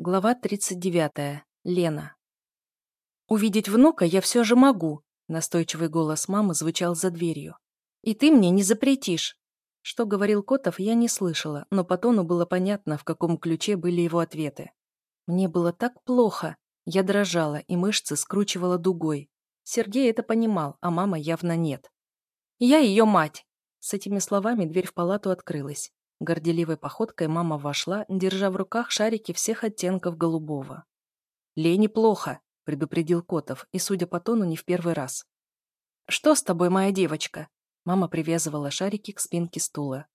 Глава 39. Лена. «Увидеть внука я все же могу», — настойчивый голос мамы звучал за дверью. «И ты мне не запретишь». Что говорил Котов, я не слышала, но по тону было понятно, в каком ключе были его ответы. Мне было так плохо. Я дрожала, и мышцы скручивала дугой. Сергей это понимал, а мама явно нет. «Я ее мать!» С этими словами дверь в палату открылась. Горделивой походкой мама вошла, держа в руках шарики всех оттенков голубого. «Лене плохо», — предупредил Котов, и, судя по тону, не в первый раз. «Что с тобой, моя девочка?» Мама привязывала шарики к спинке стула.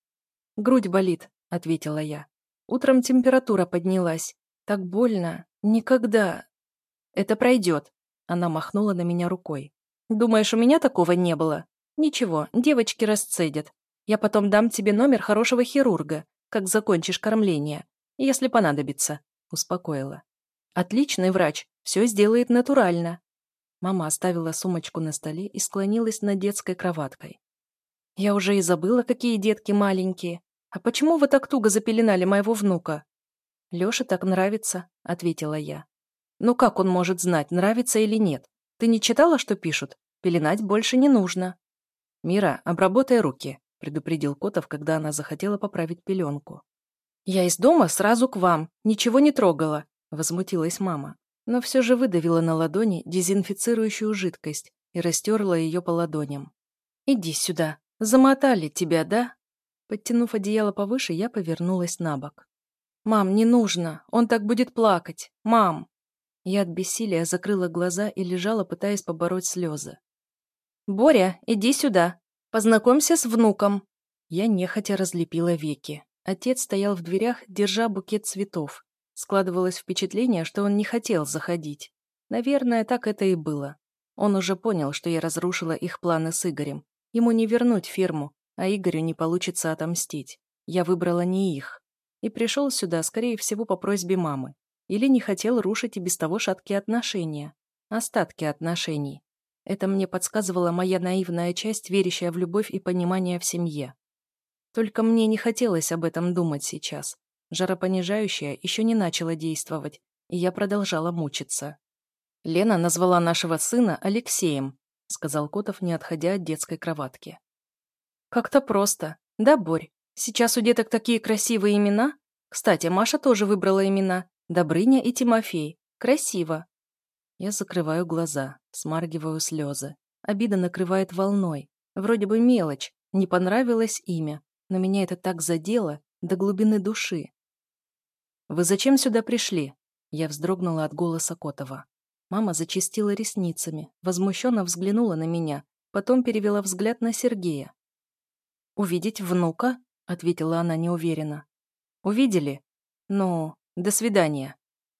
«Грудь болит», — ответила я. «Утром температура поднялась. Так больно. Никогда». «Это пройдет», — она махнула на меня рукой. «Думаешь, у меня такого не было? Ничего, девочки расцедят. Я потом дам тебе номер хорошего хирурга, как закончишь кормление, если понадобится», — успокоила. «Отличный врач, все сделает натурально». Мама оставила сумочку на столе и склонилась над детской кроваткой. «Я уже и забыла, какие детки маленькие. А почему вы так туго запеленали моего внука?» «Лёше так нравится», — ответила я. «Ну как он может знать, нравится или нет? Ты не читала, что пишут? Пеленать больше не нужно». «Мира, обработай руки», предупредил Котов, когда она захотела поправить пеленку. «Я из дома сразу к вам, ничего не трогала», — возмутилась мама, но все же выдавила на ладони дезинфицирующую жидкость и растерла ее по ладоням. «Иди сюда. Замотали тебя, да?» Подтянув одеяло повыше, я повернулась на бок. «Мам, не нужно. Он так будет плакать. Мам!» Я от бессилия закрыла глаза и лежала, пытаясь побороть слезы. «Боря, иди сюда!» Познакомься с внуком». Я нехотя разлепила веки. Отец стоял в дверях, держа букет цветов. Складывалось впечатление, что он не хотел заходить. Наверное, так это и было. Он уже понял, что я разрушила их планы с Игорем. Ему не вернуть фирму, а Игорю не получится отомстить. Я выбрала не их. И пришел сюда, скорее всего, по просьбе мамы. Или не хотел рушить и без того шаткие отношения. Остатки отношений. Это мне подсказывала моя наивная часть, верящая в любовь и понимание в семье. Только мне не хотелось об этом думать сейчас. Жаропонижающее еще не начало действовать, и я продолжала мучиться. «Лена назвала нашего сына Алексеем», — сказал Котов, не отходя от детской кроватки. «Как-то просто. Да, Борь? Сейчас у деток такие красивые имена. Кстати, Маша тоже выбрала имена. Добрыня и Тимофей. Красиво. Я закрываю глаза, смаргиваю слезы. Обида накрывает волной. Вроде бы мелочь, не понравилось имя, но меня это так задело до глубины души. «Вы зачем сюда пришли?» Я вздрогнула от голоса Котова. Мама зачистила ресницами, возмущенно взглянула на меня, потом перевела взгляд на Сергея. «Увидеть внука?» — ответила она неуверенно. «Увидели? Ну, до свидания».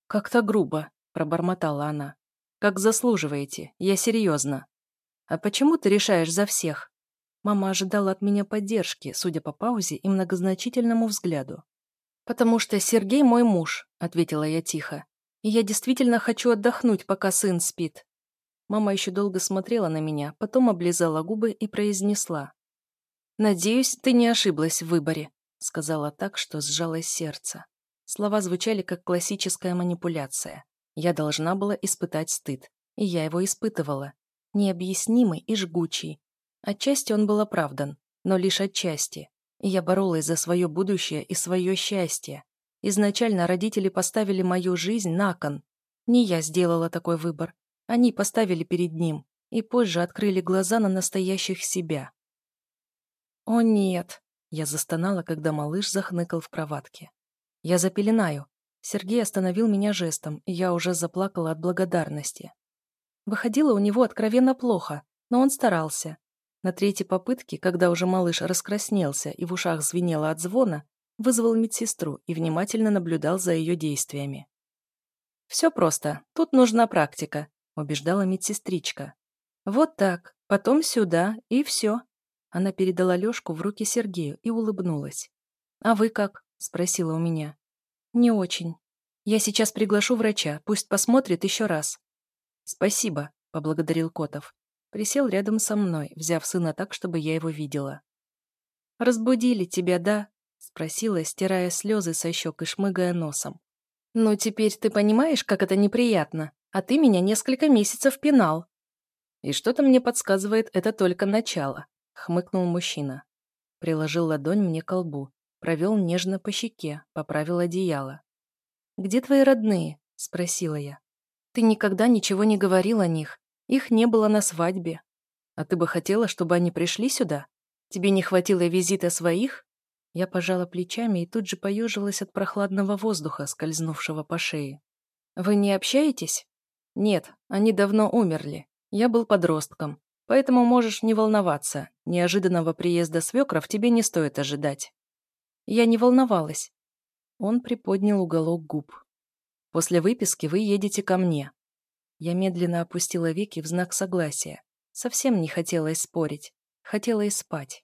«Как-то грубо», — пробормотала она. Как заслуживаете, я серьезно. А почему ты решаешь за всех? Мама ожидала от меня поддержки, судя по паузе и многозначительному взгляду. «Потому что Сергей мой муж», — ответила я тихо. «И я действительно хочу отдохнуть, пока сын спит». Мама еще долго смотрела на меня, потом облизала губы и произнесла. «Надеюсь, ты не ошиблась в выборе», — сказала так, что сжалось сердце. Слова звучали как классическая манипуляция. Я должна была испытать стыд. И я его испытывала. Необъяснимый и жгучий. Отчасти он был оправдан, но лишь отчасти. И я боролась за свое будущее и свое счастье. Изначально родители поставили мою жизнь на кон. Не я сделала такой выбор. Они поставили перед ним и позже открыли глаза на настоящих себя. «О нет!» – я застонала, когда малыш захныкал в кроватке. «Я запеленаю. Сергей остановил меня жестом, и я уже заплакала от благодарности. Выходило у него откровенно плохо, но он старался. На третьей попытке, когда уже малыш раскраснелся и в ушах звенело от звона, вызвал медсестру и внимательно наблюдал за ее действиями. «Все просто, тут нужна практика», — убеждала медсестричка. «Вот так, потом сюда, и все». Она передала Лешку в руки Сергею и улыбнулась. «А вы как?» — спросила у меня. «Не очень. Я сейчас приглашу врача, пусть посмотрит еще раз». «Спасибо», — поблагодарил Котов. Присел рядом со мной, взяв сына так, чтобы я его видела. «Разбудили тебя, да?» — спросила, стирая слезы со щек и шмыгая носом. «Ну, теперь ты понимаешь, как это неприятно, а ты меня несколько месяцев пинал». «И что-то мне подсказывает, это только начало», — хмыкнул мужчина. Приложил ладонь мне к лбу, провел нежно по щеке, поправил одеяло. «Где твои родные?» — спросила я. «Ты никогда ничего не говорил о них. Их не было на свадьбе. А ты бы хотела, чтобы они пришли сюда? Тебе не хватило визита своих?» Я пожала плечами и тут же поежилась от прохладного воздуха, скользнувшего по шее. «Вы не общаетесь?» «Нет, они давно умерли. Я был подростком. Поэтому можешь не волноваться. Неожиданного приезда свекров тебе не стоит ожидать». Я не волновалась. Он приподнял уголок губ. «После выписки вы едете ко мне». Я медленно опустила веки в знак согласия. Совсем не хотелось спорить. Хотела и спать.